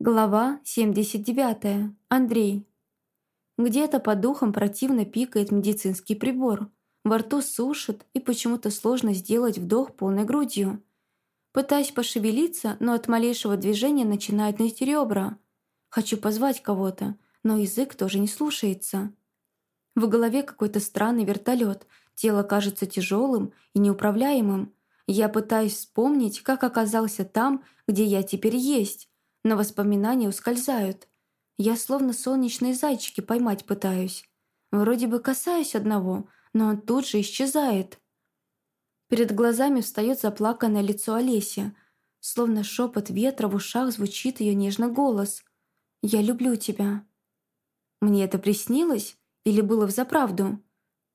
Глава 79. Андрей. Где-то по духам противно пикает медицинский прибор. Во рту сушит, и почему-то сложно сделать вдох полной грудью. Пытаюсь пошевелиться, но от малейшего движения начинает ныть ребра. Хочу позвать кого-то, но язык тоже не слушается. В голове какой-то странный вертолет. Тело кажется тяжелым и неуправляемым. Я пытаюсь вспомнить, как оказался там, где я теперь есть но воспоминания ускользают. Я словно солнечные зайчики поймать пытаюсь. Вроде бы касаюсь одного, но он тут же исчезает. Перед глазами встает заплаканное лицо Олеси. Словно шепот ветра в ушах звучит ее нежный голос. «Я люблю тебя». Мне это приснилось или было взаправду?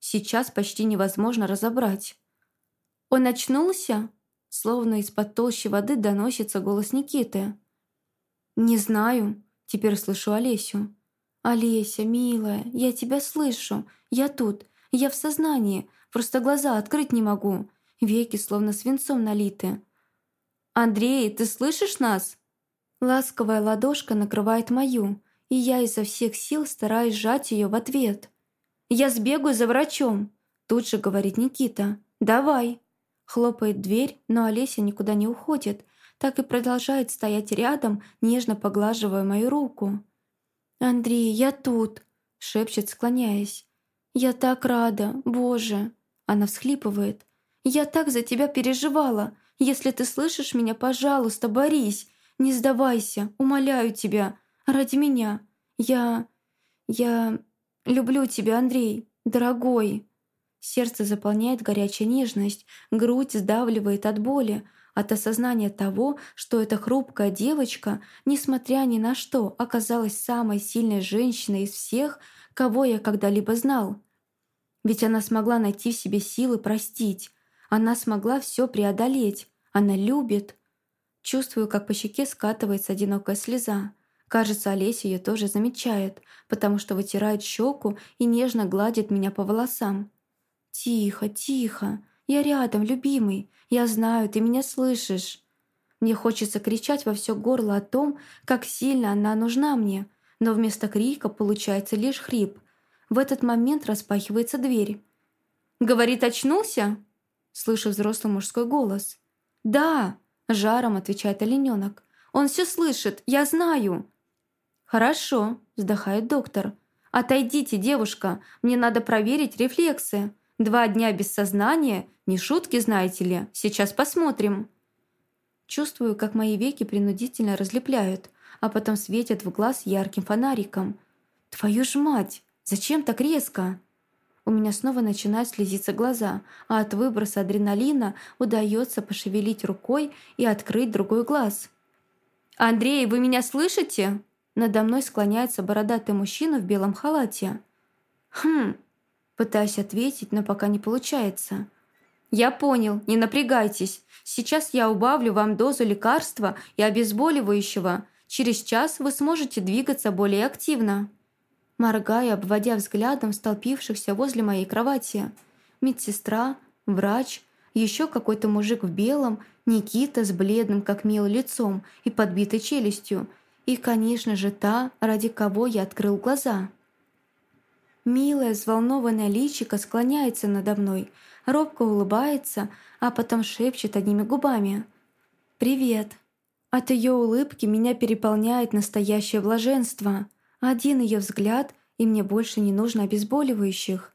Сейчас почти невозможно разобрать. «Он очнулся?» Словно из-под толщи воды доносится голос Никиты. «Не знаю», — теперь слышу Олесю. «Олеся, милая, я тебя слышу. Я тут. Я в сознании. Просто глаза открыть не могу. Веки словно свинцом налиты». «Андрей, ты слышишь нас?» Ласковая ладошка накрывает мою, и я изо всех сил стараюсь сжать ее в ответ. «Я сбегаю за врачом», — тут же говорит Никита. «Давай». Хлопает дверь, но Олеся никуда не уходит, так и продолжает стоять рядом, нежно поглаживая мою руку. «Андрей, я тут!» — шепчет, склоняясь. «Я так рада, Боже!» Она всхлипывает. «Я так за тебя переживала! Если ты слышишь меня, пожалуйста, борись! Не сдавайся, умоляю тебя! Ради меня! Я... я... люблю тебя, Андрей, дорогой!» Сердце заполняет горячая нежность, грудь сдавливает от боли, от осознания того, что эта хрупкая девочка, несмотря ни на что, оказалась самой сильной женщиной из всех, кого я когда-либо знал. Ведь она смогла найти в себе силы простить, она смогла все преодолеть, она любит. Чувствую, как по щеке скатывается одинокая слеза. Кажется, Олеся ее тоже замечает, потому что вытирает щеку и нежно гладит меня по волосам. «Тихо, тихо!» Я рядом, любимый. Я знаю, ты меня слышишь. Мне хочется кричать во все горло о том, как сильно она нужна мне, но вместо крика получается лишь хрип. В этот момент распахивается дверь. «Говорит, очнулся?» Слышу взрослый мужской голос. «Да!» – жаром отвечает олененок. «Он все слышит, я знаю!» «Хорошо», – вздыхает доктор. «Отойдите, девушка, мне надо проверить рефлексы. Два дня без сознания – не шутки, знаете ли. Сейчас посмотрим». Чувствую, как мои веки принудительно разлепляют, а потом светят в глаз ярким фонариком. «Твою ж мать! Зачем так резко?» У меня снова начинают слезиться глаза, а от выброса адреналина удается пошевелить рукой и открыть другой глаз. «Андрей, вы меня слышите?» Надо мной склоняется бородатый мужчина в белом халате. «Хм, Пытаюсь ответить, но пока не получается. «Я понял, не напрягайтесь. Сейчас я убавлю вам дозу лекарства и обезболивающего. Через час вы сможете двигаться более активно». Моргая, обводя взглядом столпившихся возле моей кровати. Медсестра, врач, еще какой-то мужик в белом, Никита с бледным как мел лицом и подбитой челюстью. И, конечно же, та, ради кого я открыл глаза. Милая, взволнованная личико склоняется надо мной, робко улыбается, а потом шепчет одними губами. «Привет». От ее улыбки меня переполняет настоящее блаженство. Один ее взгляд, и мне больше не нужно обезболивающих.